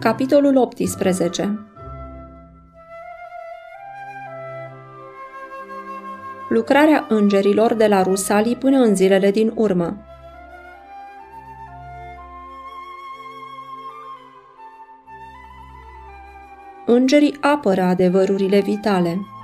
Capitolul 18 Lucrarea îngerilor de la Rusalii până în zilele din urmă Îngerii apără adevărurile vitale.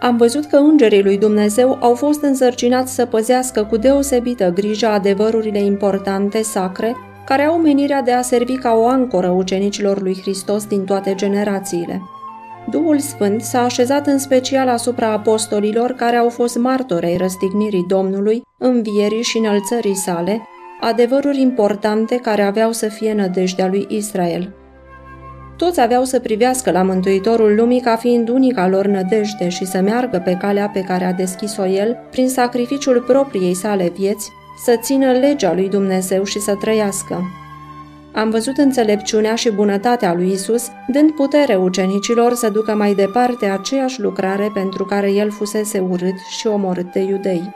Am văzut că îngerii lui Dumnezeu au fost însărcinați să păzească cu deosebită grijă adevărurile importante, sacre, care au menirea de a servi ca o ancoră ucenicilor lui Hristos din toate generațiile. Duhul Sfânt s-a așezat în special asupra apostolilor care au fost martorei răstignirii Domnului, învierii și înălțării sale, adevăruri importante care aveau să fie nădejdea lui Israel. Toți aveau să privească la Mântuitorul lumii ca fiind unica lor nădejde și să meargă pe calea pe care a deschis-o el prin sacrificiul propriei sale vieți, să țină legea lui Dumnezeu și să trăiască. Am văzut înțelepciunea și bunătatea lui Isus, dând putere ucenicilor să ducă mai departe aceeași lucrare pentru care el fusese urât și omorât de iudei.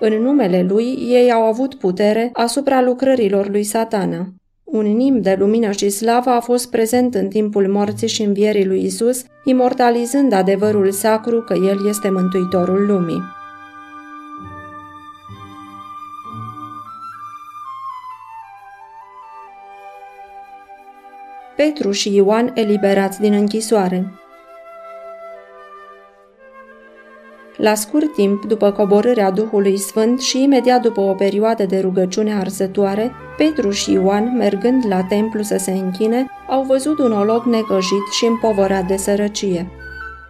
În numele lui, ei au avut putere asupra lucrărilor lui satana. Un nim de lumină și slavă a fost prezent în timpul morții și învierii lui Isus, imortalizând adevărul sacru că El este Mântuitorul lumii. Petru și Ioan eliberați din închisoare La scurt timp după coborârea Duhului Sfânt și imediat după o perioadă de rugăciune arsătoare, Petru și Ioan, mergând la templu să se închine, au văzut un olog necăjit și împovărat de sărăcie.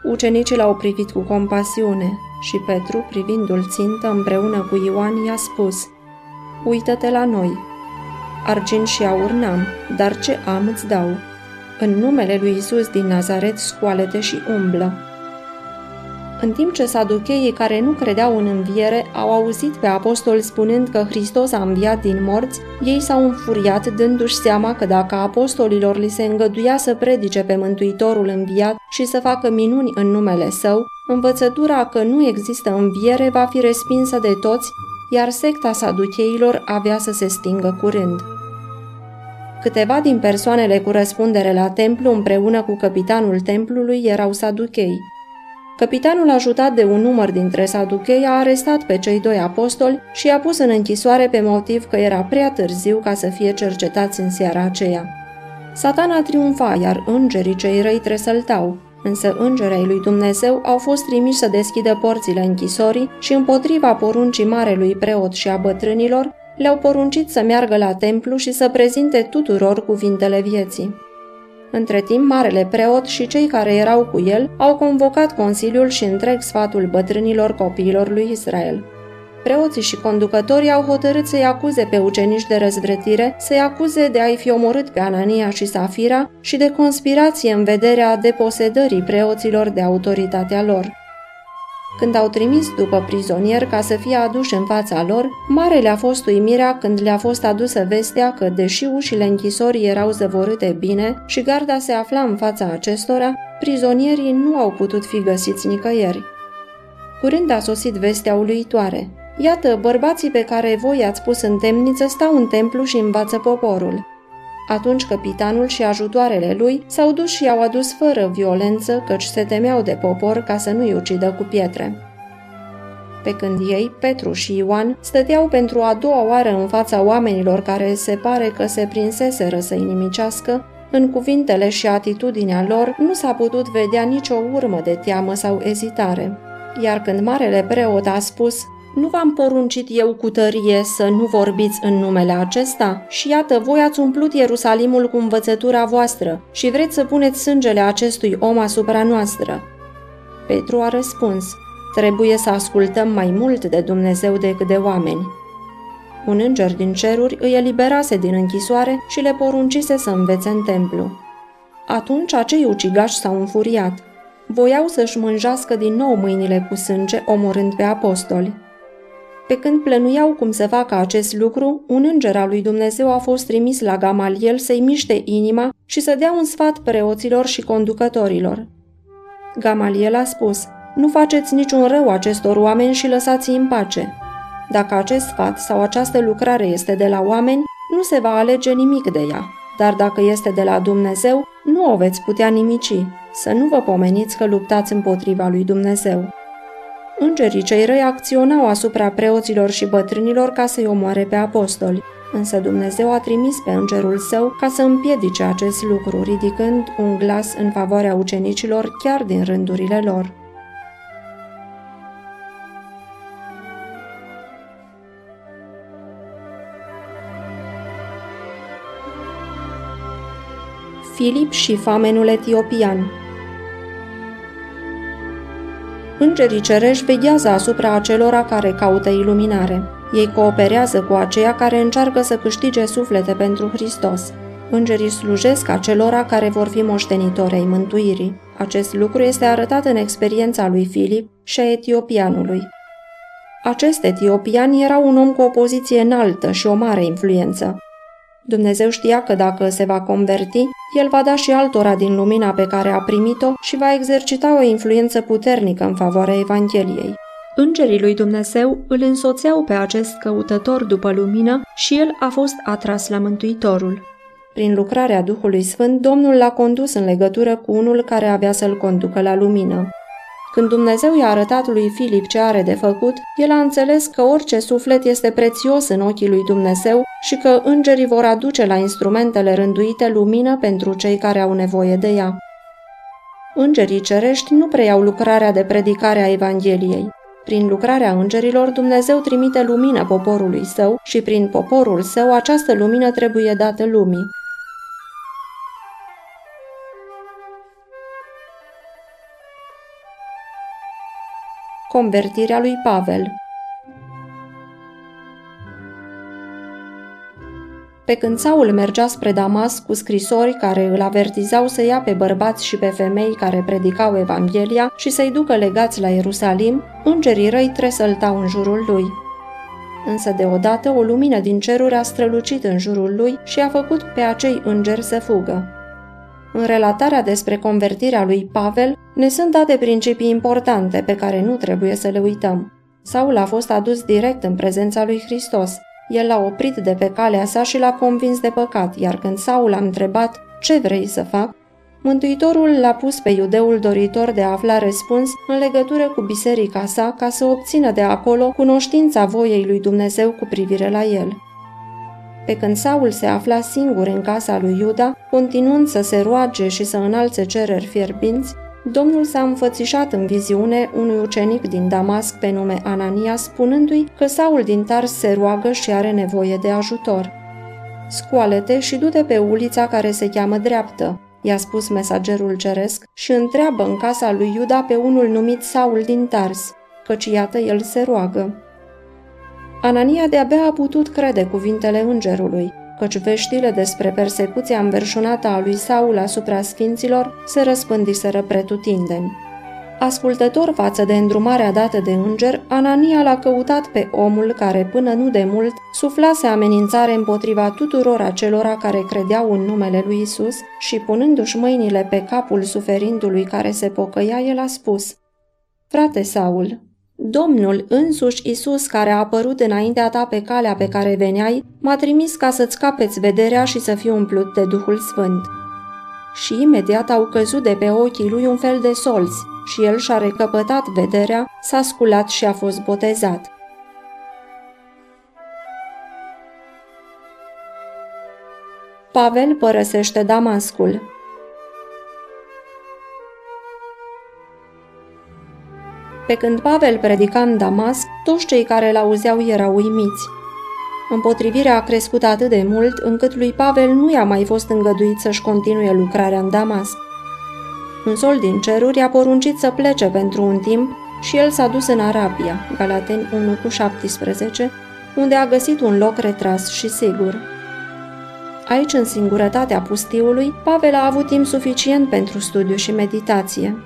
Ucenicii l-au privit cu compasiune și Petru, privindu-l țintă împreună cu Ioan, i-a spus Uită-te la noi. Argint și aur n-am, dar ce am îți dau. În numele lui Isus din Nazaret scoală-te și umblă. În timp ce saducheii care nu credeau în înviere au auzit pe apostol spunând că Hristos a înviat din morți, ei s-au înfuriat dându-și seama că dacă apostolilor li se îngăduia să predice pe Mântuitorul înviat și să facă minuni în numele său, învățătura că nu există înviere va fi respinsă de toți, iar secta saducheilor avea să se stingă curând. Câteva din persoanele cu răspundere la templu împreună cu capitanul templului erau saduchei. Capitanul, ajutat de un număr dintre saduchei, a arestat pe cei doi apostoli și i-a pus în închisoare pe motiv că era prea târziu ca să fie cercetați în seara aceea. Satana triumfa, iar îngerii cei răi tresăltau, însă îngerii lui Dumnezeu au fost trimiși să deschidă porțile închisorii și împotriva poruncii marelui preot și a bătrânilor, le-au poruncit să meargă la templu și să prezinte tuturor cuvintele vieții. Între timp, marele preot și cei care erau cu el au convocat Consiliul și întreg sfatul bătrânilor copiilor lui Israel. Preoții și conducătorii au hotărât să-i acuze pe ucenici de răzvrătire, să-i acuze de a-i fi omorât pe Anania și Safira și de conspirație în vederea deposedării preoților de autoritatea lor. Când au trimis după prizonier ca să fie aduși în fața lor, mare le-a fost uimirea când le-a fost adusă vestea că, deși ușile închisorii erau zăvorâte bine și garda se afla în fața acestora, prizonierii nu au putut fi găsiți nicăieri. Curând a sosit vestea uluitoare. Iată, bărbații pe care voi i-ați pus în temniță stau în templu și învață poporul. Atunci capitanul și ajutoarele lui s-au dus și i-au adus fără violență, căci se temeau de popor ca să nu-i ucidă cu pietre. Pe când ei, Petru și Ioan, stăteau pentru a doua oară în fața oamenilor care se pare că se prinseseră să-i nimicească, în cuvintele și atitudinea lor nu s-a putut vedea nicio urmă de teamă sau ezitare. Iar când marele preot a spus, nu v-am poruncit eu cu tărie să nu vorbiți în numele acesta? Și iată, voi ați umplut Ierusalimul cu învățătura voastră și vreți să puneți sângele acestui om asupra noastră. Petru a răspuns, trebuie să ascultăm mai mult de Dumnezeu decât de oameni. Un înger din ceruri îi eliberase din închisoare și le poruncise să învețe în templu. Atunci acei ucigași s-au înfuriat. Voiau să-și mânjească din nou mâinile cu sânge, omorând pe apostoli. Pe când plănuiau cum să facă acest lucru, un înger al lui Dumnezeu a fost trimis la Gamaliel să-i miște inima și să dea un sfat preoților și conducătorilor. Gamaliel a spus, nu faceți niciun rău acestor oameni și lăsați-i în pace. Dacă acest sfat sau această lucrare este de la oameni, nu se va alege nimic de ea. Dar dacă este de la Dumnezeu, nu o veți putea nimici. Să nu vă pomeniți că luptați împotriva lui Dumnezeu. Îngerii cei răi acționau asupra preoților și bătrânilor ca să-i omoare pe apostoli. Însă Dumnezeu a trimis pe îngerul său ca să împiedice acest lucru, ridicând un glas în favoarea ucenicilor chiar din rândurile lor. Filip și famenul etiopian Îngerii cerești veghează asupra acelora care caută iluminare. Ei cooperează cu aceia care încearcă să câștige suflete pentru Hristos. Îngerii slujesc acelora care vor fi moștenitori ai mântuirii. Acest lucru este arătat în experiența lui Filip și a etiopianului. Acest etiopian era un om cu o poziție înaltă și o mare influență. Dumnezeu știa că dacă se va converti, el va da și altora din lumina pe care a primit-o și va exercita o influență puternică în favoarea Evangheliei. Îngerii lui Dumnezeu îl însoțeau pe acest căutător după lumină și el a fost atras la Mântuitorul. Prin lucrarea Duhului Sfânt, Domnul l-a condus în legătură cu unul care avea să-l conducă la lumină. Când Dumnezeu i-a arătat lui Filip ce are de făcut, el a înțeles că orice suflet este prețios în ochii lui Dumnezeu și că îngerii vor aduce la instrumentele rânduite lumină pentru cei care au nevoie de ea. Îngerii cerești nu preiau lucrarea de predicare a Evangheliei. Prin lucrarea îngerilor, Dumnezeu trimite lumină poporului său și prin poporul său această lumină trebuie dată lumii. Convertirea lui Pavel Pe când Saul mergea spre Damas cu scrisori care îl avertizau să ia pe bărbați și pe femei care predicau Evanghelia și să-i ducă legați la Ierusalim, îngerii răi tresăltau în jurul lui. Însă deodată o lumină din ceruri a strălucit în jurul lui și a făcut pe acei îngeri să fugă. În relatarea despre convertirea lui Pavel ne sunt date principii importante pe care nu trebuie să le uităm. Saul a fost adus direct în prezența lui Hristos. El l-a oprit de pe calea sa și l-a convins de păcat, iar când Saul a întrebat ce vrei să fac, Mântuitorul l-a pus pe iudeul doritor de a afla răspuns în legătură cu biserica sa ca să obțină de acolo cunoștința voiei lui Dumnezeu cu privire la el. Pe când Saul se afla singur în casa lui Iuda, continuând să se roage și să înalțe cereri fierbinți, Domnul s-a înfățișat în viziune unui ucenic din Damasc pe nume Anania, spunându-i că Saul din Tars se roagă și are nevoie de ajutor. Scoală-te și du-te pe ulița care se cheamă dreaptă, i-a spus mesagerul ceresc, și întreabă în casa lui Iuda pe unul numit Saul din Tars, căci iată el se roagă. Anania de-abia a putut crede cuvintele îngerului, căci veștile despre persecuția înverșunată a lui Saul asupra sfinților se răspândiseră pretutindeni. Ascultător față de îndrumarea dată de înger, Anania l-a căutat pe omul care până nu de mult suflase amenințare împotriva tuturor acelora care credeau în numele lui Isus și punându-și mâinile pe capul suferindului care se pocăia, el a spus Frate Saul, Domnul însuși Isus, care a apărut înaintea ta pe calea pe care veneai, m-a trimis ca să-ți capeți vederea și să fiu umplut de Duhul Sfânt. Și imediat au căzut de pe ochii lui un fel de solzi și el și-a recăpătat vederea, s-a sculat și a fost botezat. Pavel părăsește Damascul. Pe când Pavel predica în Damasc, toți cei care îl auzeau erau uimiți. Împotrivirea a crescut atât de mult încât lui Pavel nu i-a mai fost îngăduit să-și continue lucrarea în Damasc. Un sol din ceruri a poruncit să plece pentru un timp și el s-a dus în Arabia, Galaten 1 cu 17, unde a găsit un loc retras și sigur. Aici, în singurătatea pustiului, Pavel a avut timp suficient pentru studiu și meditație.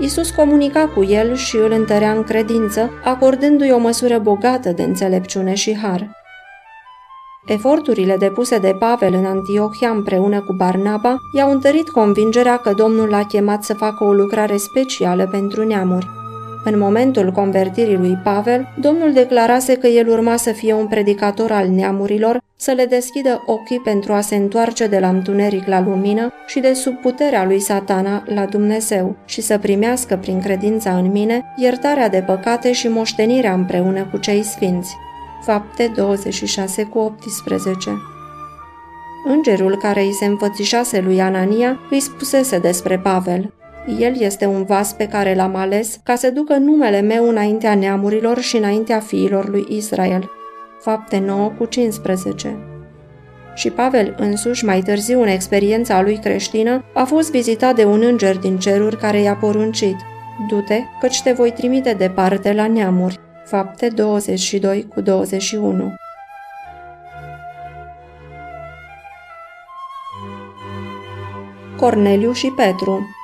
Isus comunica cu el și îl întărea în credință, acordându-i o măsură bogată de înțelepciune și har. Eforturile depuse de Pavel în Antiochia împreună cu Barnaba i-au întărit convingerea că Domnul l-a chemat să facă o lucrare specială pentru neamuri. În momentul convertirii lui Pavel, Domnul declarase că el urma să fie un predicator al neamurilor, să le deschidă ochii pentru a se întoarce de la întuneric la lumină și de sub puterea lui satana la Dumnezeu și să primească prin credința în mine iertarea de păcate și moștenirea împreună cu cei sfinți. Fapte 26 cu 18 Îngerul care îi se înfățișase lui Anania îi spusese despre Pavel. El este un vas pe care l-am ales ca să ducă numele meu înaintea neamurilor și înaintea fiilor lui Israel. Fapte 9 cu 15 și Pavel însuși, mai târziu în experiența lui creștină, a fost vizitat de un înger din ceruri care i-a poruncit Du-te, căci te voi trimite departe la neamuri. Fapte 22 cu 21 Corneliu și Petru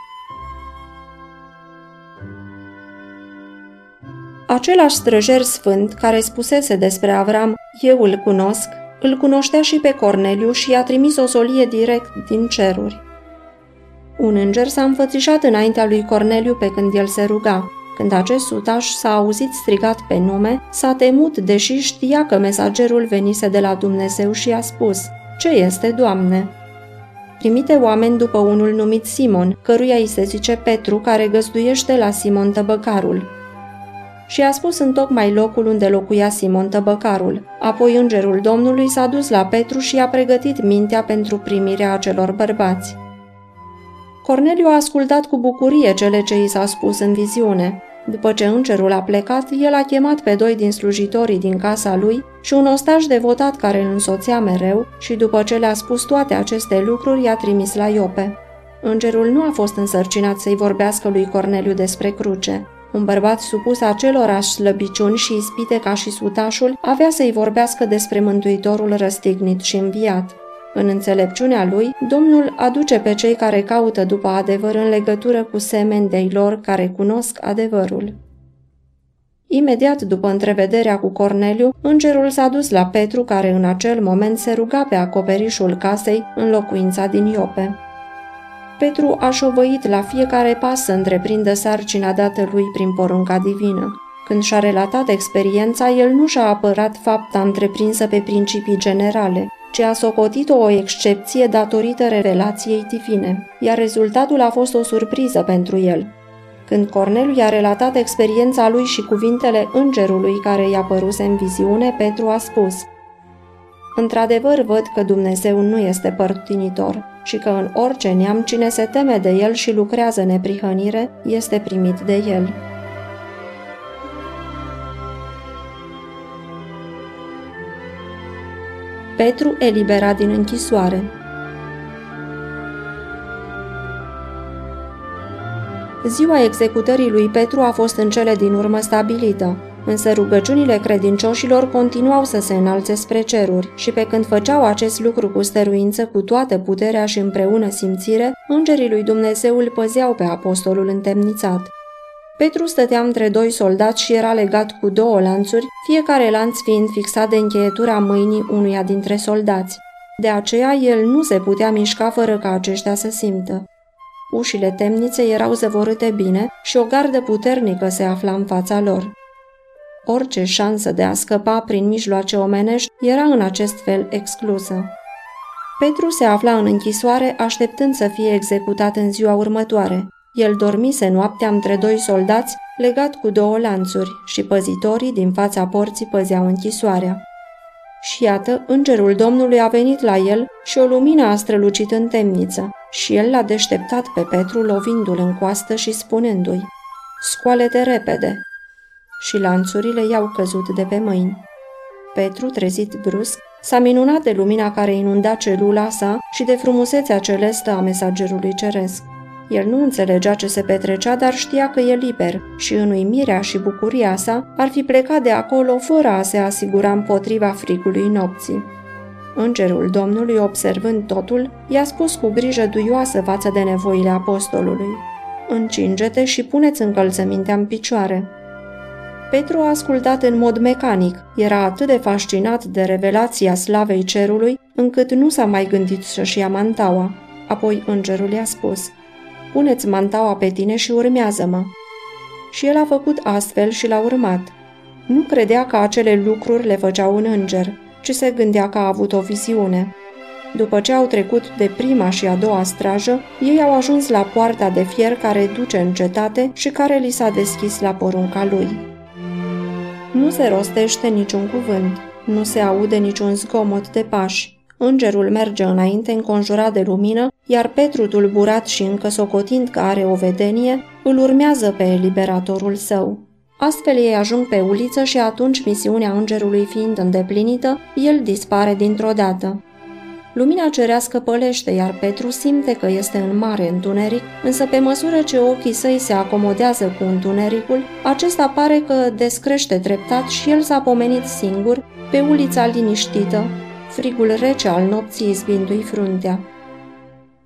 Același străjer sfânt care spusese despre Avram, eu îl cunosc, îl cunoștea și pe Corneliu și i-a trimis o solie direct din ceruri. Un înger s-a înfățișat înaintea lui Corneliu pe când el se ruga. Când acest sutaș s-a auzit strigat pe nume, s-a temut, deși știa că mesagerul venise de la Dumnezeu și a spus, Ce este, Doamne?" Trimite oameni după unul numit Simon, căruia îi se zice Petru, care găzduiește la Simon Tăbăcarul și a spus în tocmai locul unde locuia Simon Tăbăcarul. Apoi îngerul Domnului s-a dus la Petru și a pregătit mintea pentru primirea acelor bărbați. Corneliu a ascultat cu bucurie cele ce i s-a spus în viziune. După ce îngerul a plecat, el a chemat pe doi din slujitorii din casa lui și un ostaș devotat care îl însoțea mereu și după ce le-a spus toate aceste lucruri, i-a trimis la Iope. Îngerul nu a fost însărcinat să-i vorbească lui Corneliu despre cruce. Un bărbat supus acelorași slăbiciuni și ispite ca și sutașul avea să-i vorbească despre Mântuitorul răstignit și înviat. În înțelepciunea lui, Domnul aduce pe cei care caută după adevăr în legătură cu semeni de lor care cunosc adevărul. Imediat după întrevederea cu Corneliu, îngerul s-a dus la Petru, care în acel moment se ruga pe acoperișul casei în locuința din Iope. Petru a șovăit la fiecare pas să întreprindă sarcina dată lui prin porunca divină. Când și-a relatat experiența, el nu și-a apărat fapta întreprinsă pe principii generale, ci a socotit-o o excepție datorită revelației divine, iar rezultatul a fost o surpriză pentru el. Când Corneliu i-a relatat experiența lui și cuvintele îngerului care i-a păruse în viziune, Petru a spus Într-adevăr văd că Dumnezeu nu este părtinitor și că în orice neam cine se teme de el și lucrează neprihănire este primit de el. Petru eliberat din închisoare Ziua executării lui Petru a fost în cele din urmă stabilită, însă rugăciunile credincioșilor continuau să se înalțe spre ceruri și pe când făceau acest lucru cu stăruință, cu toată puterea și împreună simțire, îngerii lui Dumnezeu îl păzeau pe apostolul întemnițat. Petru stătea între doi soldați și era legat cu două lanțuri, fiecare lanț fiind fixat de încheietura mâinii unuia dintre soldați. De aceea el nu se putea mișca fără ca aceștia să simtă. Ușile temniței erau zăvorâte bine și o gardă puternică se afla în fața lor. Orice șansă de a scăpa prin mijloace omenești era în acest fel exclusă. Petru se afla în închisoare așteptând să fie executat în ziua următoare. El dormise noaptea între doi soldați, legat cu două lanțuri, și păzitorii din fața porții păzeau închisoarea. Și iată, îngerul Domnului a venit la el și o lumină a strălucit în temniță, și el l-a deșteptat pe Petru lovindu-l în coastă și spunându-i, Scoale-te repede, și lanțurile i-au căzut de pe mâini. Petru, trezit brusc, s-a minunat de lumina care inunda celula sa și de frumusețea celestă a mesagerului ceresc. El nu înțelegea ce se petrecea, dar știa că e liber și în uimirea și bucuria sa ar fi plecat de acolo fără a se asigura împotriva frigului nopții. Îngerul Domnului, observând totul, i-a spus cu grijă duioasă față de nevoile apostolului. Încinge-te și puneți încălțămintea în picioare. Petru a ascultat în mod mecanic, era atât de fascinat de revelația slavei cerului, încât nu s-a mai gândit să-și ia mantaua. Apoi îngerul i-a spus, Puneți mantaua pe tine și urmează-mă. și el a făcut astfel și l-a urmat. Nu credea că acele lucruri le făceau un înger, ci se gândea că a avut o viziune. După ce au trecut de prima și a doua strajă, ei au ajuns la poarta de fier care duce în cetate și care li s-a deschis la porunca lui. Nu se rostește niciun cuvânt, nu se aude niciun zgomot de pași. Îngerul merge înainte înconjurat de lumină, iar Petru, tulburat și încă socotind că are o vedenie, îl urmează pe eliberatorul său. Astfel ei ajung pe uliță și atunci, misiunea îngerului fiind îndeplinită, el dispare dintr-o dată. Lumina cerească pălește, iar Petru simte că este în mare întuneric, însă pe măsură ce ochii săi se acomodează cu întunericul, acesta pare că descrește treptat și el s-a pomenit singur, pe ulița liniștită, frigul rece al nopții izbindu-i fruntea.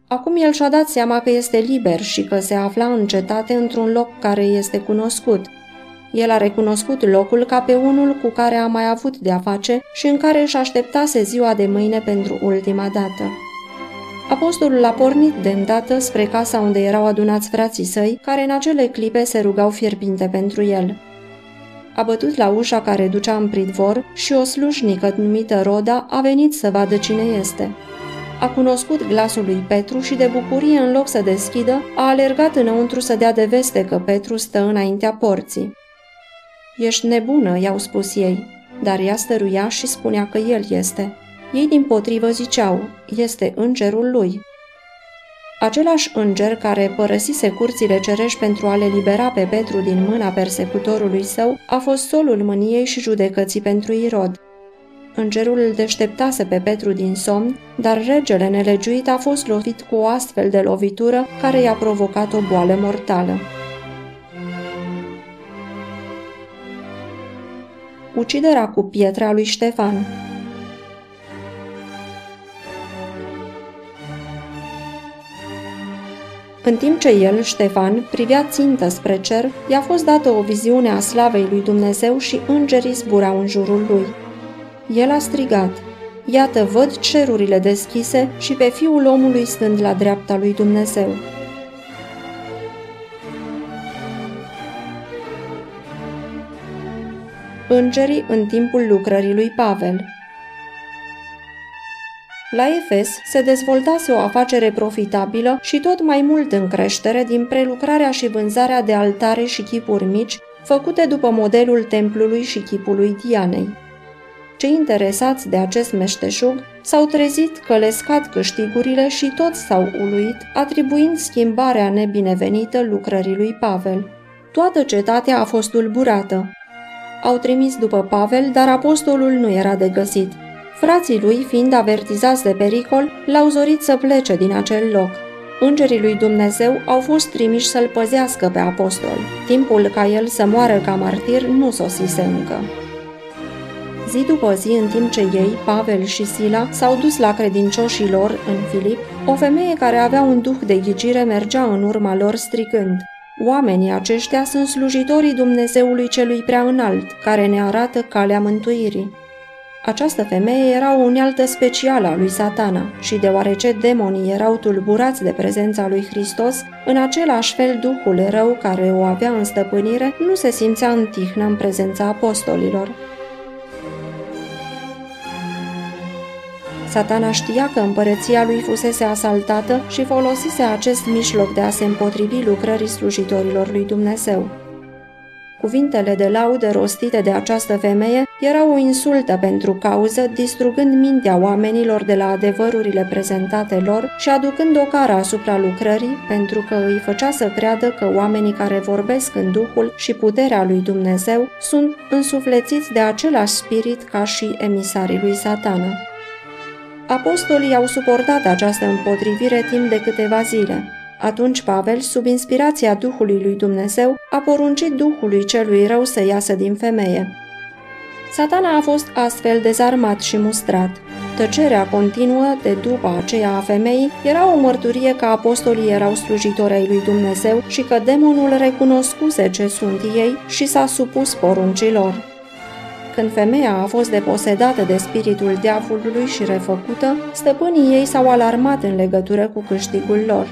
Acum el și-a dat seama că este liber și că se afla în cetate într-un loc care este cunoscut. El a recunoscut locul ca pe unul cu care a mai avut de-a face și în care își așteptase ziua de mâine pentru ultima dată. Apostolul a pornit de îndată spre casa unde erau adunați frații săi, care în acele clipe se rugau fierbinte pentru el. A bătut la ușa care ducea în pridvor și o slujnică numită Roda a venit să vadă cine este. A cunoscut glasul lui Petru și de bucurie, în loc să deschidă, a alergat înăuntru să dea de veste că Petru stă înaintea porții. Ești nebună, i-au spus ei, dar ea stăruia și spunea că el este. Ei din potrivă ziceau, este îngerul lui. Același înger care părăsise curțile cerești pentru a le libera pe Petru din mâna persecutorului său a fost solul mâniei și judecății pentru Irod. Îngerul îl deșteptase pe Petru din somn, dar regele nelegiuit a fost lovit cu o astfel de lovitură care i-a provocat o boală mortală. Uciderea cu pietra lui Ștefan În timp ce el, Ștefan, privea țintă spre cer, i-a fost dată o viziune a slavei lui Dumnezeu și îngerii zburau în jurul lui. El a strigat, Iată, văd cerurile deschise și pe fiul omului stând la dreapta lui Dumnezeu. Îngerii în timpul lucrării lui Pavel la Efes se dezvoltase o afacere profitabilă și tot mai mult în creștere din prelucrarea și vânzarea de altare și chipuri mici, făcute după modelul templului și chipului Dianei. Cei interesați de acest meșteșug s-au trezit că le scad câștigurile și toți s-au uluit, atribuind schimbarea nebinevenită lucrării lui Pavel. Toată cetatea a fost tulburată. Au trimis după Pavel, dar apostolul nu era de găsit – Frații lui, fiind avertizați de pericol, l-au zorit să plece din acel loc. Îngerii lui Dumnezeu au fost trimiși să-l păzească pe apostol. Timpul ca el să moară ca martir nu sosise încă. Zi după zi, în timp ce ei, Pavel și Sila, s-au dus la credincioșii lor în Filip, o femeie care avea un duh de ghicire mergea în urma lor stricând. Oamenii aceștia sunt slujitorii Dumnezeului celui prea înalt, care ne arată calea mântuirii. Această femeie era o unealtă specială a lui satana și deoarece demonii erau tulburați de prezența lui Hristos, în același fel Duhul rău care o avea în stăpânire nu se simțea în tihnă în prezența apostolilor. Satana știa că împărăția lui fusese asaltată și folosise acest mijloc de a se împotrivi lucrării slujitorilor lui Dumnezeu. Cuvintele de laudă rostite de această femeie erau o insultă pentru cauză, distrugând mintea oamenilor de la adevărurile prezentate lor și aducând o cară asupra lucrării, pentru că îi făcea să creadă că oamenii care vorbesc în Duhul și puterea lui Dumnezeu sunt însuflețiți de același spirit ca și emisarii lui satana. Apostolii au suportat această împotrivire timp de câteva zile. Atunci Pavel, sub inspirația Duhului lui Dumnezeu, a poruncit Duhului celui rău să iasă din femeie. Satana a fost astfel dezarmat și mustrat. Tăcerea continuă de după aceea a femeii era o mărturie că apostolii erau slujitori ai lui Dumnezeu și că demonul recunoscuse ce sunt ei și s-a supus poruncilor. Când femeia a fost deposedată de spiritul diavolului și refăcută, stăpânii ei s-au alarmat în legătură cu câștigul lor.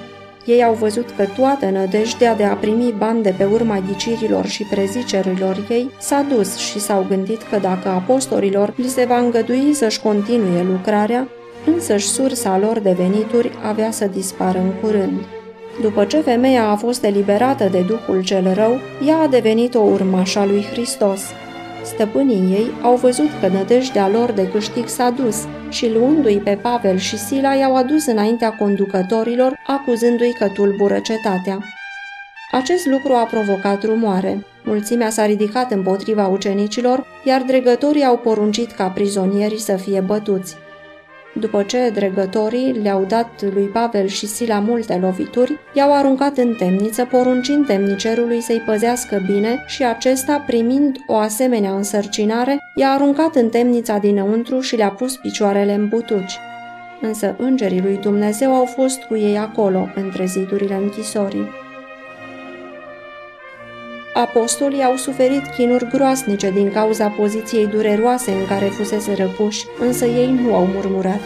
Ei au văzut că toată nădejdea de a primi bani de pe urma ghicirilor și prezicerilor ei s-a dus și s-au gândit că dacă apostolilor li se va îngădui să-și continue lucrarea, însăși sursa lor de venituri avea să dispară în curând. După ce femeia a fost eliberată de Duhul cel rău, ea a devenit o urmașă a lui Hristos. Stăpânii ei au văzut că nădejdea lor de câștig s-a dus și luându-i pe Pavel și Sila i-au adus înaintea conducătorilor, acuzându-i că tulbură cetatea. Acest lucru a provocat rumoare. Mulțimea s-a ridicat împotriva ucenicilor, iar dregătorii au poruncit ca prizonierii să fie bătuți. După ce dregătorii le-au dat lui Pavel și Sila multe lovituri, i-au aruncat în temniță, poruncind temnicerului să-i păzească bine și acesta, primind o asemenea însărcinare, i-a aruncat în temnița dinăuntru și le-a pus picioarele în butuci. Însă îngerii lui Dumnezeu au fost cu ei acolo, între zidurile închisorii. Apostolii au suferit chinuri groasnice din cauza poziției dureroase în care fusese răpuși, însă ei nu au murmurat.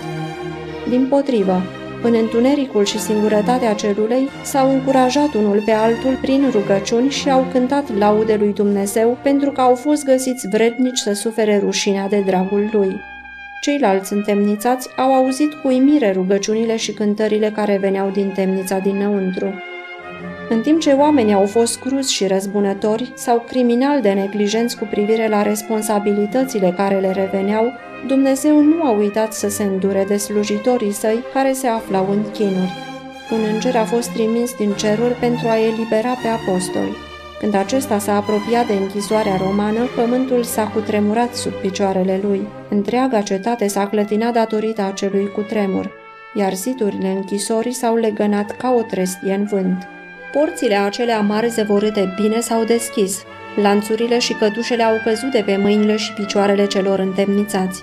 Din potrivă, în întunericul și singurătatea celulei, s-au încurajat unul pe altul prin rugăciuni și au cântat laude lui Dumnezeu pentru că au fost găsiți vrednici să sufere rușinea de dragul lui. Ceilalți întemnițați au auzit cu uimire rugăciunile și cântările care veneau din temnița dinăuntru. În timp ce oamenii au fost cruzi și răzbunători sau criminali de neglijenți cu privire la responsabilitățile care le reveneau, Dumnezeu nu a uitat să se îndure de slujitorii săi care se aflau în chinuri. Un înger a fost trimis din ceruri pentru a elibera pe apostoli. Când acesta s-a apropiat de închisoarea romană, pământul s-a cutremurat sub picioarele lui. Întreaga cetate s-a clătinat datorită acelui cutremur, iar siturile închisorii s-au legănat ca o trestie în vânt. Porțile acelea mari zăvorâte bine s-au deschis. Lanțurile și cătușele au căzut de pe mâinile și picioarele celor întemnițați.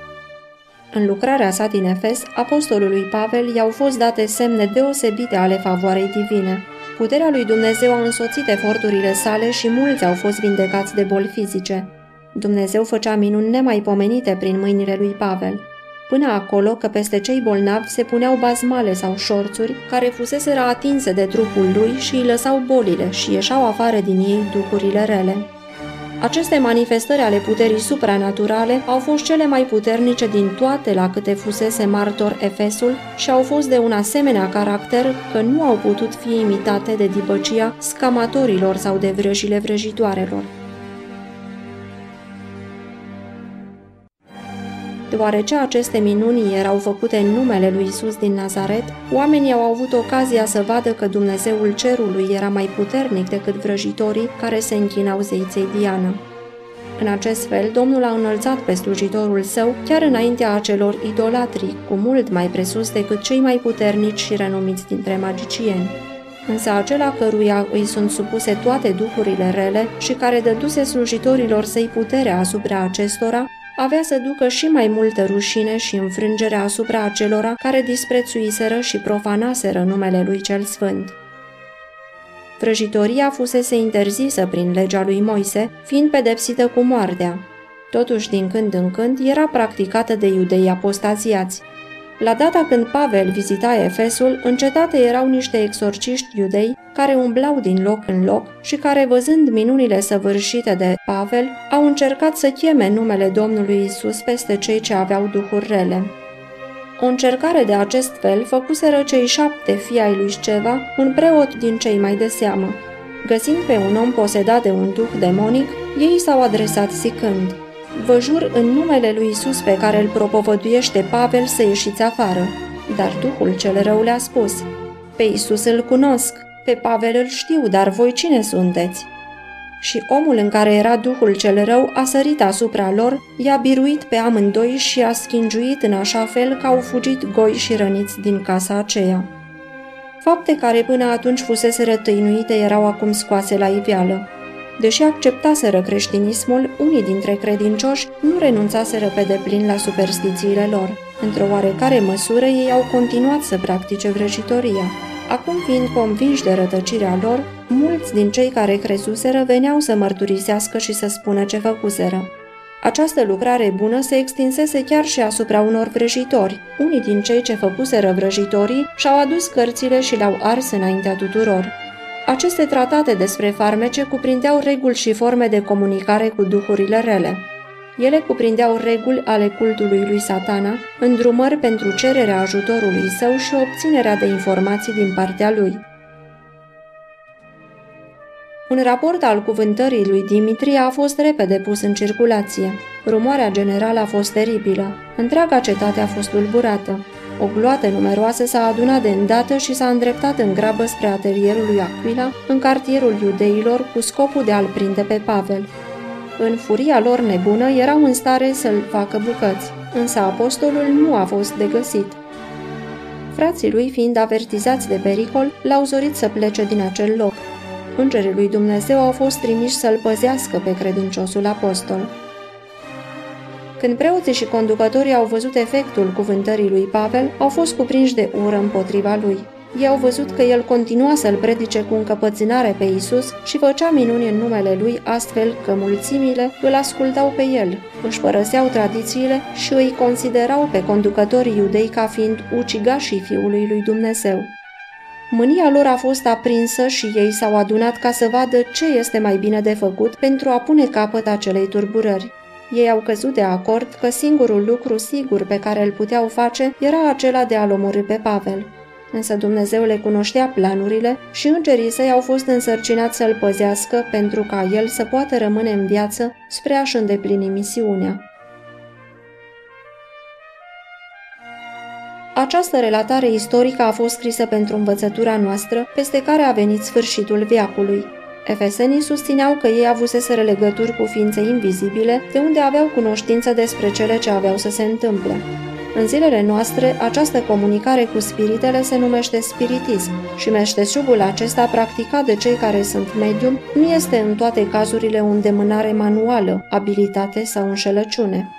În lucrarea sa din Efes, apostolului Pavel i-au fost date semne deosebite ale favoarei divine. Puterea lui Dumnezeu a însoțit eforturile sale și mulți au fost vindecați de boli fizice. Dumnezeu făcea minuni nemaipomenite prin mâinile lui Pavel până acolo că peste cei bolnavi se puneau bazmale sau șorțuri care fuseseră atinse de trupul lui și îi lăsau bolile și ieșau afară din ei duhurile rele. Aceste manifestări ale puterii supranaturale au fost cele mai puternice din toate la câte fusese martor Efesul și au fost de un asemenea caracter că nu au putut fi imitate de dibăcia scamatorilor sau de vrăjile vrăjitoarelor. Deoarece aceste minuni erau făcute în numele lui Isus din Nazaret, oamenii au avut ocazia să vadă că Dumnezeul cerului era mai puternic decât vrăjitorii care se închinau zeiței Diana. În acest fel, Domnul a înălțat pe slujitorul său chiar înaintea acelor idolatri, cu mult mai presus decât cei mai puternici și renumiți dintre magicieni. Însă acela căruia îi sunt supuse toate duhurile rele și care dăduse slujitorilor săi puterea asupra acestora, avea să ducă și mai multă rușine și înfrângere asupra acelora care disprețuiseră și profanaseră numele lui cel sfânt. Vrăjitoria fusese interzisă prin legea lui Moise, fiind pedepsită cu moartea. Totuși, din când în când, era practicată de iudei apostaziați. La data când Pavel vizita Efesul, în cetate erau niște exorciști iudei care umblau din loc în loc și care, văzând minunile săvârșite de Pavel, au încercat să cheme numele Domnului Isus peste cei ce aveau duhuri rele. O încercare de acest fel făcuseră cei șapte fii ai lui Sceva, un preot din cei mai de seamă. Găsind pe un om posedat de un duh demonic, ei s-au adresat zicând – Vă jur în numele lui Isus pe care îl propovăduiește Pavel să ieșiți afară. Dar Duhul cel rău le-a spus, Pe Isus îl cunosc, pe Pavel îl știu, dar voi cine sunteți? Și omul în care era Duhul cel rău a sărit asupra lor, i-a biruit pe amândoi și a schingiuit în așa fel că au fugit goi și răniți din casa aceea. Fapte care până atunci fusese rătăinuite erau acum scoase la iveală. Deși acceptaseră creștinismul, unii dintre credincioși nu renunțaseră pe deplin la superstițiile lor. Într-o oarecare măsură, ei au continuat să practice vrăjitoria. Acum fiind convinși de rătăcirea lor, mulți din cei care crezuseră veneau să mărturisească și să spună ce făcuseră. Această lucrare bună se extinsese chiar și asupra unor vrăjitori. Unii din cei ce făcuseră vrăjitorii și-au adus cărțile și le-au ars înaintea tuturor. Aceste tratate despre farmece cuprindeau reguli și forme de comunicare cu duhurile rele. Ele cuprindeau reguli ale cultului lui satana, îndrumări pentru cererea ajutorului său și obținerea de informații din partea lui. Un raport al cuvântării lui Dimitrie a fost repede pus în circulație. Rumoarea generală a fost teribilă. Întreaga cetate a fost tulburată. O gloată numeroasă s-a adunat de îndată și s-a îndreptat în grabă spre atelierul lui Aquila, în cartierul iudeilor, cu scopul de a-l prinde pe Pavel. În furia lor nebună erau în stare să-l facă bucăți, însă apostolul nu a fost de găsit. Frații lui, fiind avertizați de pericol, l-au zorit să plece din acel loc. Îngerii lui Dumnezeu au fost trimiși să-l păzească pe credinciosul apostol. Când preoții și conducătorii au văzut efectul cuvântării lui Pavel, au fost cuprinși de ură împotriva lui. Ei au văzut că el continua să-l predice cu încăpățânare pe Isus și făcea minuni în numele lui, astfel că mulțimile îl ascultau pe el, își părăseau tradițiile și îi considerau pe conducătorii iudei ca fiind ucigașii Fiului lui Dumnezeu. Mânia lor a fost aprinsă și ei s-au adunat ca să vadă ce este mai bine de făcut pentru a pune capăt acelei turburări. Ei au căzut de acord că singurul lucru sigur pe care îl puteau face era acela de a-l omorâ pe Pavel. Însă Dumnezeu le cunoștea planurile și îngerii săi au fost însărcinați să-l păzească pentru ca el să poată rămâne în viață spre a-și îndeplini misiunea. Această relatare istorică a fost scrisă pentru învățătura noastră, peste care a venit sfârșitul veacului. Efesenii susțineau că ei avuseseră legături cu ființe invizibile, de unde aveau cunoștință despre cele ce aveau să se întâmple. În zilele noastre, această comunicare cu spiritele se numește spiritism și meșteșugul acesta practicat de cei care sunt medium nu este în toate cazurile o îndemânare manuală, abilitate sau înșelăciune.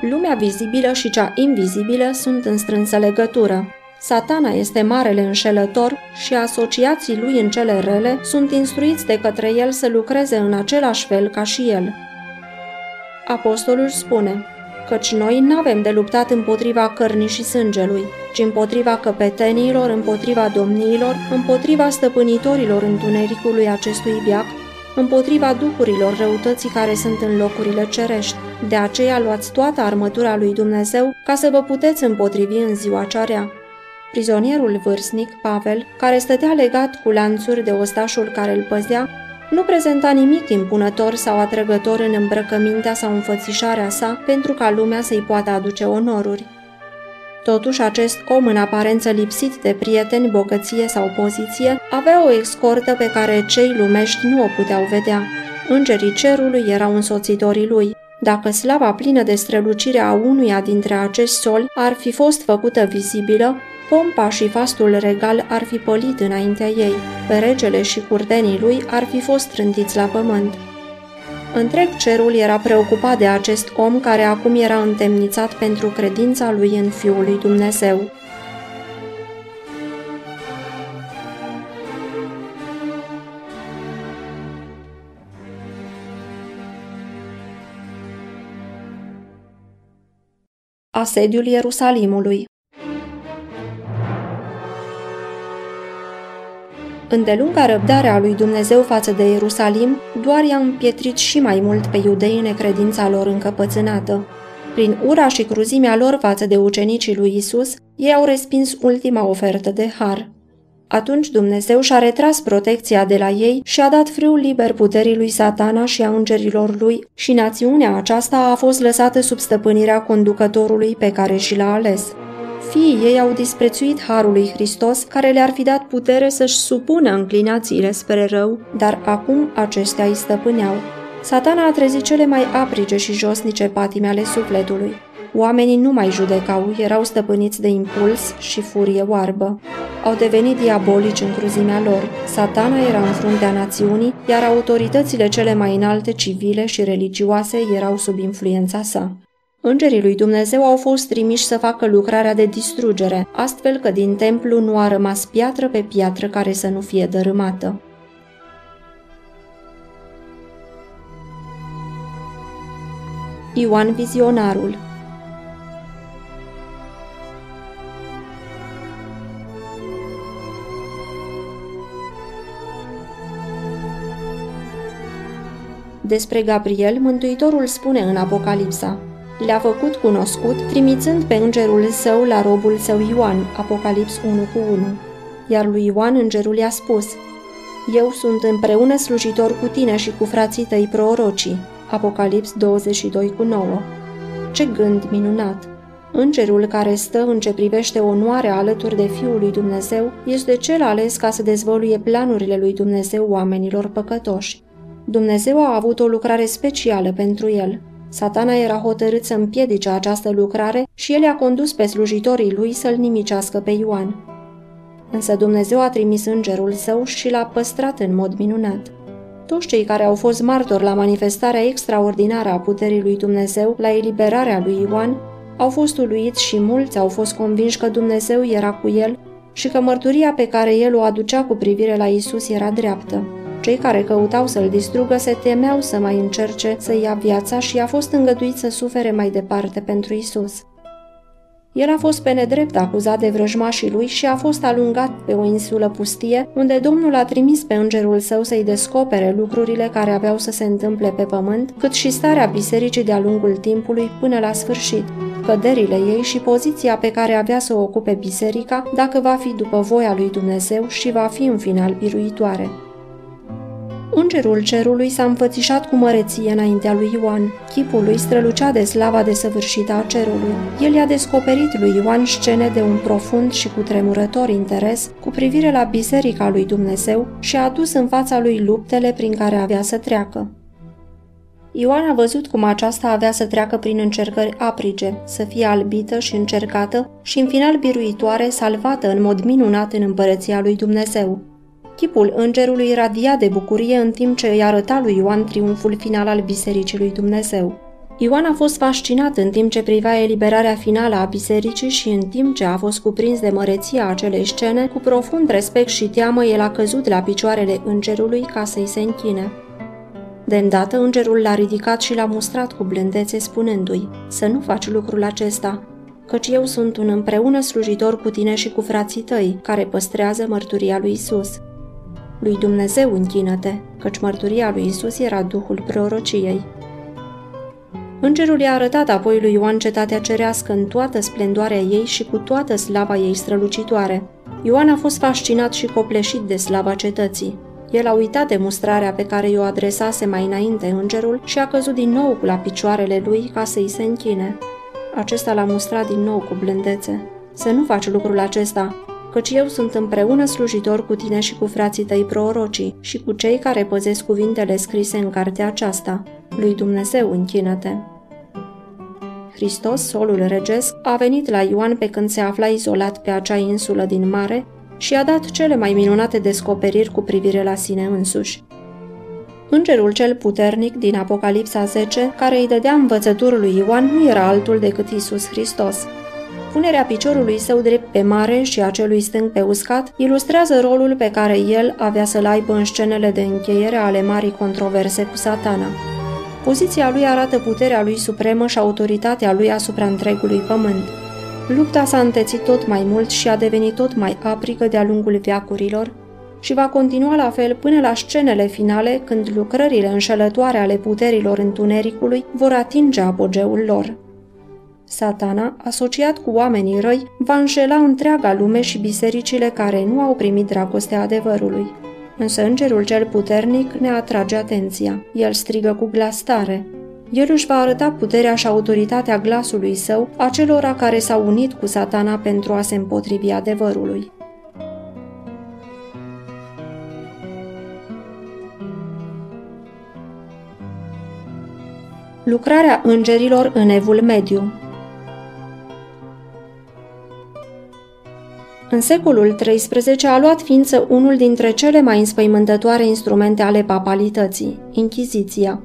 Lumea vizibilă și cea invizibilă sunt în strânsă legătură. Satana este marele înșelător și asociații lui în cele rele sunt instruiți de către el să lucreze în același fel ca și el. Apostolul spune, căci noi nu avem de luptat împotriva cărnii și sângelui, ci împotriva căpetenilor, împotriva domniilor, împotriva stăpânitorilor întunericului acestui viac, împotriva duhurilor răutății care sunt în locurile cerești. De aceea luați toată armătura lui Dumnezeu ca să vă puteți împotrivi în ziua cea rea. Prizonierul vârstnic, Pavel, care stătea legat cu lanțuri de ostașul care îl păzea, nu prezenta nimic impunător sau atrăgător în îmbrăcămintea sau înfățișarea sa pentru ca lumea să-i poată aduce onoruri. Totuși, acest om în aparență lipsit de prieteni, bogăție sau poziție, avea o escortă pe care cei lumești nu o puteau vedea. Îngerii cerului erau însoțitorii lui. Dacă slava plină de strălucire a unuia dintre acești soli ar fi fost făcută vizibilă, pompa și fastul regal ar fi pălit înaintea ei, pe regele și curdenii lui ar fi fost trântiți la pământ. Întreg cerul era preocupat de acest om care acum era întemnițat pentru credința lui în Fiul lui Dumnezeu. Asediul Ierusalimului Îndelunga răbdarea lui Dumnezeu față de Ierusalim doar i-a împietrit și mai mult pe iudei necredința lor încăpățânată. Prin ura și cruzimea lor față de ucenicii lui Isus, ei au respins ultima ofertă de har. Atunci Dumnezeu și-a retras protecția de la ei și a dat frâul liber puterii lui satana și a îngerilor lui și națiunea aceasta a fost lăsată sub stăpânirea conducătorului pe care și l-a ales. Fiii ei au disprețuit harul lui Hristos, care le-ar fi dat putere să-și supună înclinațiile spre rău, dar acum acestea îi stăpâneau. Satana a trezit cele mai aprige și josnice patime ale sufletului. Oamenii nu mai judecau, erau stăpâniți de impuls și furie oarbă. Au devenit diabolici în cruzimea lor. Satana era în fruntea națiunii, iar autoritățile cele mai înalte civile și religioase erau sub influența sa. Îngerii lui Dumnezeu au fost trimiși să facă lucrarea de distrugere, astfel că din templu nu a rămas piatră pe piatră care să nu fie dărâmată. Ioan Vizionarul Despre Gabriel, Mântuitorul spune în Apocalipsa, le-a făcut cunoscut, trimițând pe îngerul său la robul său Ioan, Apocalips 1 cu 1. Iar lui Ioan îngerul i-a spus, Eu sunt împreună slujitor cu tine și cu frații tăi prorocii, Apocalips 22 cu 9. Ce gând minunat! Îngerul care stă în ce privește onoarea alături de Fiul lui Dumnezeu este cel ales ca să dezvăluie planurile lui Dumnezeu oamenilor păcătoși. Dumnezeu a avut o lucrare specială pentru el. Satana era hotărât să împiedice această lucrare și el a condus pe slujitorii lui să-l nimicească pe Ioan. Însă Dumnezeu a trimis îngerul său și l-a păstrat în mod minunat. Toți cei care au fost martori la manifestarea extraordinară a puterii lui Dumnezeu, la eliberarea lui Ioan, au fost uluiți și mulți au fost convinși că Dumnezeu era cu el și că mărturia pe care el o aducea cu privire la Isus era dreaptă. Cei care căutau să-l distrugă se temeau să mai încerce să ia viața și a fost îngăduit să sufere mai departe pentru Isus. El a fost pe nedrept acuzat de vrăjmașii lui și a fost alungat pe o insulă pustie, unde Domnul a trimis pe îngerul său să-i descopere lucrurile care aveau să se întâmple pe pământ, cât și starea bisericii de-a lungul timpului până la sfârșit, căderile ei și poziția pe care avea să o ocupe biserica dacă va fi după voia lui Dumnezeu și va fi în final biruitoare. Îngerul cerului s-a înfățișat cu măreție înaintea lui Ioan. Chipul lui strălucea de slava desăvârșită a cerului. El i-a descoperit lui Ioan scene de un profund și cu tremurător interes cu privire la biserica lui Dumnezeu și a adus în fața lui luptele prin care avea să treacă. Ioan a văzut cum aceasta avea să treacă prin încercări aprige, să fie albită și încercată și în final biruitoare, salvată în mod minunat în împărăția lui Dumnezeu. Chipul îngerului radia de bucurie în timp ce îi arăta lui Ioan triumful final al Bisericii lui Dumnezeu. Ioan a fost fascinat în timp ce privea eliberarea finală a bisericii și în timp ce a fost cuprins de măreția acelei scene, cu profund respect și teamă, el a căzut la picioarele îngerului ca să-i se închine. De îndată îngerul l-a ridicat și l-a mustrat cu blândețe spunându-i, să nu faci lucrul acesta, căci eu sunt un împreună slujitor cu tine și cu frații tăi, care păstrează mărturia lui Isus. Lui Dumnezeu închină-te, căci mărturia lui Isus era duhul prorociei. Îngerul i-a arătat apoi lui Ioan cetatea cerească în toată splendoarea ei și cu toată slava ei strălucitoare. Ioan a fost fascinat și copleșit de slava cetății. El a uitat de mustrarea pe care i-o adresase mai înainte îngerul și a căzut din nou la picioarele lui ca să-i se închine. Acesta l-a mustrat din nou cu blândețe. Să nu faci lucrul acesta, căci eu sunt împreună slujitor cu tine și cu frații tăi prorocii și cu cei care păzesc cuvintele scrise în cartea aceasta. Lui Dumnezeu închină-te. Hristos, solul regesc, a venit la Ioan pe când se afla izolat pe acea insulă din mare și a dat cele mai minunate descoperiri cu privire la sine însuși. Îngerul cel puternic din Apocalipsa 10, care îi dădea învățăturul lui Ioan, nu era altul decât Isus Hristos. Punerea piciorului său drept pe mare și a celui stâng pe uscat ilustrează rolul pe care el avea să-l aibă în scenele de încheiere ale marii controverse cu satana. Poziția lui arată puterea lui supremă și autoritatea lui asupra întregului pământ. Lupta s-a întețit tot mai mult și a devenit tot mai aprigă de-a lungul veacurilor și va continua la fel până la scenele finale când lucrările înșelătoare ale puterilor întunericului vor atinge apogeul lor. Satana, asociat cu oamenii răi, va înșela întreaga lume și bisericile care nu au primit dragostea adevărului. Însă îngerul cel puternic ne atrage atenția. El strigă cu glas tare. El își va arăta puterea și autoritatea glasului său acelora care s-au unit cu satana pentru a se împotrivi adevărului. Lucrarea îngerilor în evul mediu În secolul XIII a luat ființă unul dintre cele mai înspăimântătoare instrumente ale papalității, Inchiziția.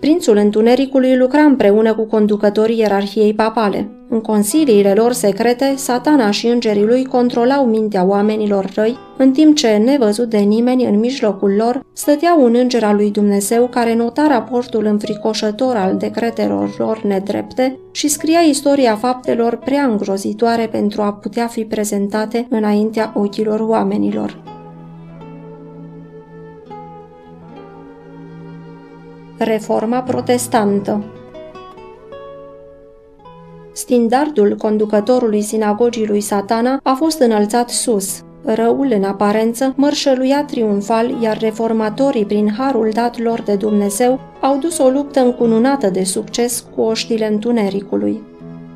Prințul Întunericului lucra împreună cu conducătorii ierarhiei papale. În consiliile lor secrete, satana și îngerii lui controlau mintea oamenilor răi, în timp ce, nevăzut de nimeni în mijlocul lor, stătea un înger al lui Dumnezeu care nota raportul înfricoșător al decretelor lor nedrepte și scria istoria faptelor prea îngrozitoare pentru a putea fi prezentate înaintea ochilor oamenilor. Reforma protestantă Standardul conducătorului sinagogii lui Satana a fost înălțat sus. Răul, în aparență, mărșăluia triumfal, iar reformatorii, prin harul dat lor de Dumnezeu, au dus o luptă încununată de succes cu oștile întunericului.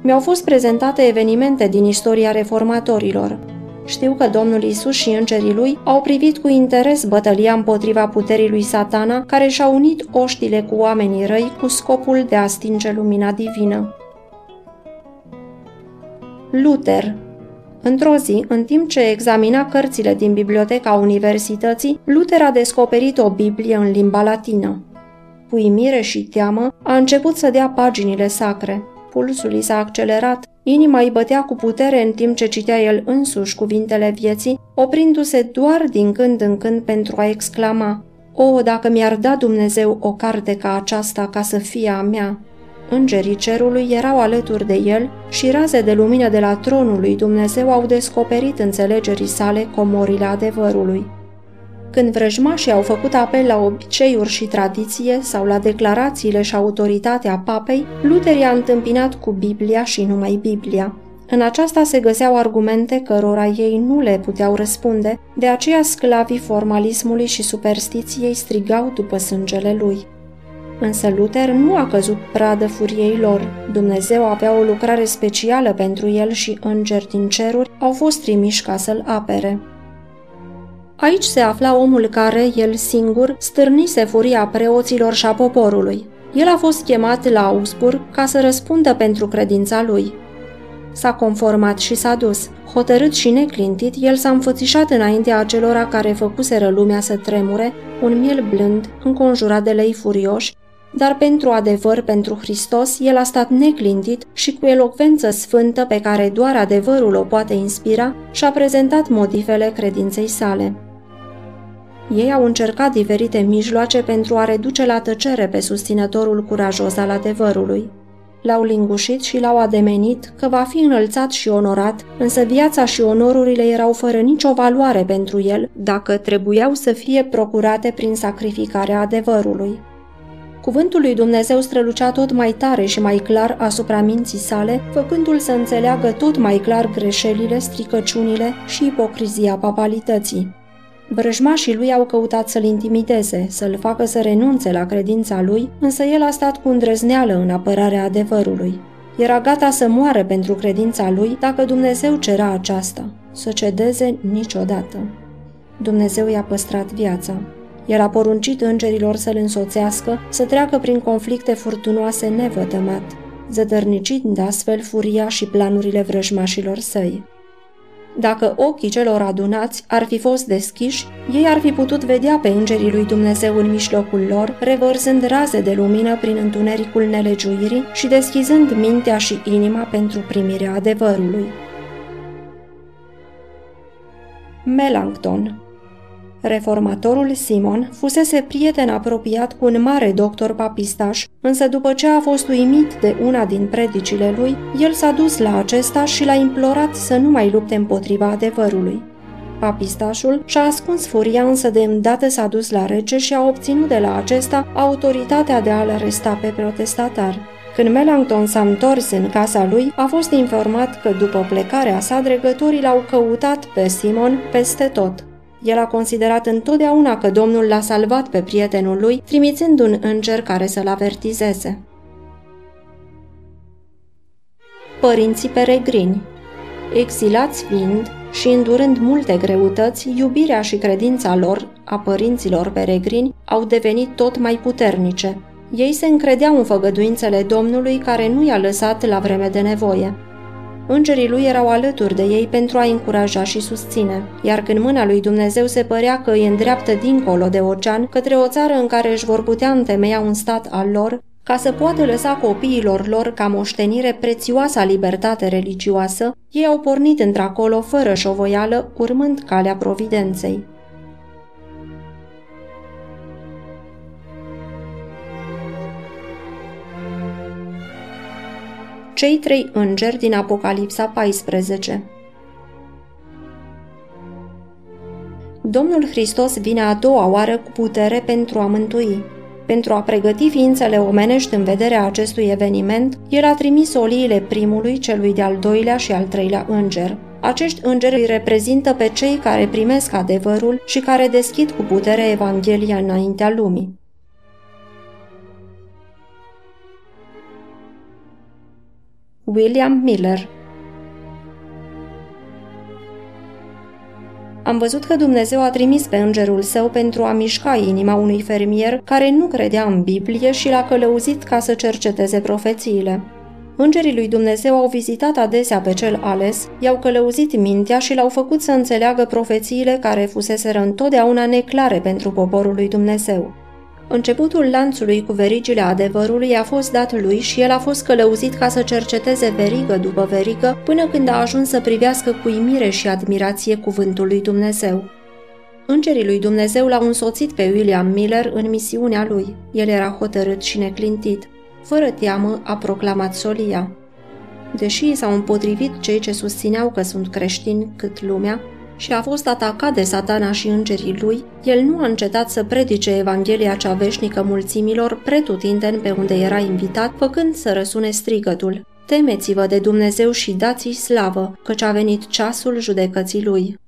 Mi-au fost prezentate evenimente din istoria reformatorilor. Știu că Domnul Isus și îngerii lui au privit cu interes bătălia împotriva puterii lui satana, care și-a unit oștile cu oamenii răi cu scopul de a stinge lumina divină. Luther Într-o zi, în timp ce examina cărțile din biblioteca universității, Luther a descoperit o Biblie în limba latină. Cu imire și teamă, a început să dea paginile sacre. Pulsul i s-a accelerat, inima îi bătea cu putere în timp ce citea el însuși cuvintele vieții, oprindu-se doar din când în când pentru a exclama O, dacă mi-ar da Dumnezeu o carte ca aceasta ca să fie a mea!" Îngerii cerului erau alături de el și raze de lumină de la tronul lui Dumnezeu au descoperit înțelegerii sale comorile adevărului. Când vrăjmașii au făcut apel la obiceiuri și tradiție sau la declarațiile și autoritatea papei, Luther i-a întâmpinat cu Biblia și numai Biblia. În aceasta se găseau argumente cărora ei nu le puteau răspunde, de aceea sclavii formalismului și superstiției strigau după sângele lui. Însă Luther nu a căzut pradă furiei lor. Dumnezeu avea o lucrare specială pentru el și îngeri din ceruri au fost trimiși ca să-l apere. Aici se afla omul care, el singur, stârnise furia preoților și a poporului. El a fost chemat la Augsburg ca să răspundă pentru credința lui. S-a conformat și s-a dus. Hotărât și neclintit, el s-a înfățișat înaintea acelora care făcuseră lumea să tremure, un miel blând, înconjurat de lei furioși, dar pentru adevăr, pentru Hristos, el a stat neclintit și cu elocvență sfântă pe care doar adevărul o poate inspira și a prezentat motivele credinței sale. Ei au încercat diferite mijloace pentru a reduce la tăcere pe susținătorul curajos al adevărului. L-au lingușit și l-au ademenit că va fi înălțat și onorat, însă viața și onorurile erau fără nicio valoare pentru el dacă trebuiau să fie procurate prin sacrificarea adevărului. Cuvântul lui Dumnezeu strălucea tot mai tare și mai clar asupra minții sale, făcându-l să înțeleagă tot mai clar greșelile, stricăciunile și ipocrizia papalității. Vrăjmașii lui au căutat să-l intimideze, să-l facă să renunțe la credința lui, însă el a stat cu îndrăzneală în apărarea adevărului. Era gata să moară pentru credința lui dacă Dumnezeu cera aceasta, să cedeze niciodată. Dumnezeu i-a păstrat viața. El a poruncit îngerilor să-l însoțească, să treacă prin conflicte furtunoase nevătămat, zădărnicind astfel furia și planurile vrăjmașilor săi. Dacă ochii celor adunați ar fi fost deschiși, ei ar fi putut vedea pe îngerii lui Dumnezeu în mijlocul lor, revărsând raze de lumină prin întunericul nelegiuirii și deschizând mintea și inima pentru primirea adevărului. Melanchthon Reformatorul Simon fusese prieten apropiat cu un mare doctor papistaș, însă după ce a fost uimit de una din predicile lui, el s-a dus la acesta și l-a implorat să nu mai lupte împotriva adevărului. Papistașul și-a ascuns furia, însă de îndată s-a dus la rege și a obținut de la acesta autoritatea de a-l aresta pe protestatar. Când Melanchthon s-a întors în casa lui, a fost informat că după plecarea sa, dregătorii l-au căutat pe Simon peste tot. El a considerat întotdeauna că Domnul l-a salvat pe prietenul lui, trimițând un înger care să-l avertizeze. Părinții peregrini Exilați fiind și îndurând multe greutăți, iubirea și credința lor, a părinților peregrini, au devenit tot mai puternice. Ei se încredeau în făgăduințele Domnului care nu i-a lăsat la vreme de nevoie. Îngerii lui erau alături de ei pentru a încuraja și susține, iar când mâna lui Dumnezeu se părea că îi îndreaptă dincolo de ocean, către o țară în care își vor putea întemeia un stat al lor, Ca să poată lăsa copiilor lor ca moștenire prețioasa libertate religioasă, ei au pornit într-acolo fără șovoială, urmând calea providenței. Cei trei îngeri din Apocalipsa 14 Domnul Hristos vine a doua oară cu putere pentru a mântui. Pentru a pregăti ființele omenești în vederea acestui eveniment, el a trimis oliile primului, celui de-al doilea și al treilea înger. Acești îngeri îi reprezintă pe cei care primesc adevărul și care deschid cu putere Evanghelia înaintea lumii. William Miller Am văzut că Dumnezeu a trimis pe îngerul său pentru a mișca inima unui fermier care nu credea în Biblie și l-a călăuzit ca să cerceteze profețiile. Îngerii lui Dumnezeu au vizitat adesea pe cel ales, i-au călăuzit mintea și l-au făcut să înțeleagă profețiile care fuseseră întotdeauna neclare pentru poporul lui Dumnezeu. Începutul lanțului cu verigile adevărului a fost dat lui și el a fost călăuzit ca să cerceteze verigă după verigă până când a ajuns să privească cu imire și admirație cuvântul lui Dumnezeu. Îngerii lui Dumnezeu l-au însoțit pe William Miller în misiunea lui. El era hotărât și neclintit. Fără teamă a proclamat solia. Deși s-au împotrivit cei ce susțineau că sunt creștini cât lumea, și a fost atacat de satana și îngerii lui, el nu a încetat să predice Evanghelia cea veșnică mulțimilor pretutindeni pe unde era invitat, făcând să răsune strigătul. Temeți-vă de Dumnezeu și dați-i slavă, căci a venit ceasul judecății lui.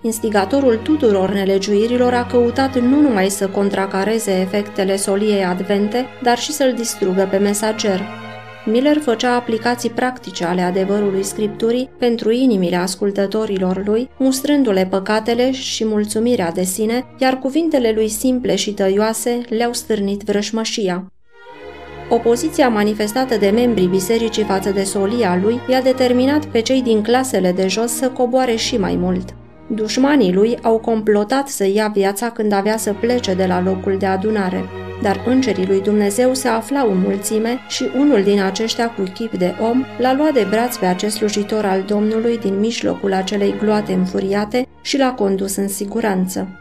Instigatorul tuturor nelegiuirilor a căutat nu numai să contracareze efectele soliei advente, dar și să-l distrugă pe mesager. Miller făcea aplicații practice ale adevărului Scripturii pentru inimile ascultătorilor lui, mustrându-le păcatele și mulțumirea de sine, iar cuvintele lui simple și tăioase le-au stârnit vrășmășia. Opoziția manifestată de membrii bisericii față de solia lui i-a determinat pe cei din clasele de jos să coboare și mai mult. Dușmanii lui au complotat să ia viața când avea să plece de la locul de adunare dar îngerii lui Dumnezeu se aflau în mulțime și unul din aceștia cu chip de om l-a luat de braț pe acest slujitor al Domnului din mijlocul acelei gloate înfuriate și l-a condus în siguranță.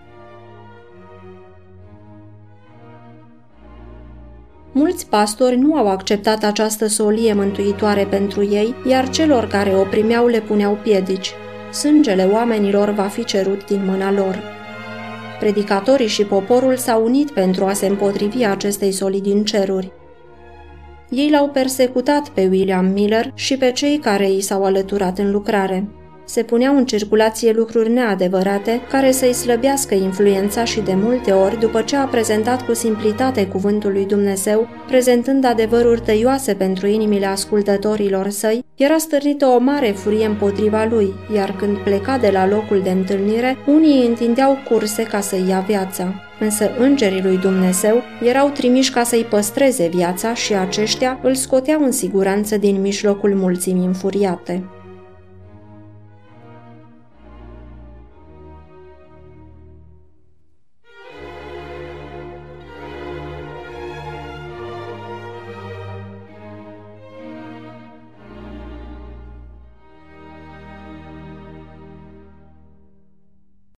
Mulți pastori nu au acceptat această solie mântuitoare pentru ei, iar celor care o primeau le puneau piedici. Sângele oamenilor va fi cerut din mâna lor. Predicatorii și poporul s-au unit pentru a se împotrivi acestei soli din ceruri. Ei l-au persecutat pe William Miller și pe cei care i s-au alăturat în lucrare se puneau în circulație lucruri neadevărate care să-i slăbească influența și de multe ori, după ce a prezentat cu simplitate cuvântul lui Dumnezeu, prezentând adevăruri tăioase pentru inimile ascultătorilor săi, era stârnită o mare furie împotriva lui, iar când pleca de la locul de întâlnire, unii îi întindeau curse ca să-i ia viața. Însă îngerii lui Dumnezeu erau trimiși ca să-i păstreze viața și aceștia îl scoteau în siguranță din mijlocul mulțimii înfuriate.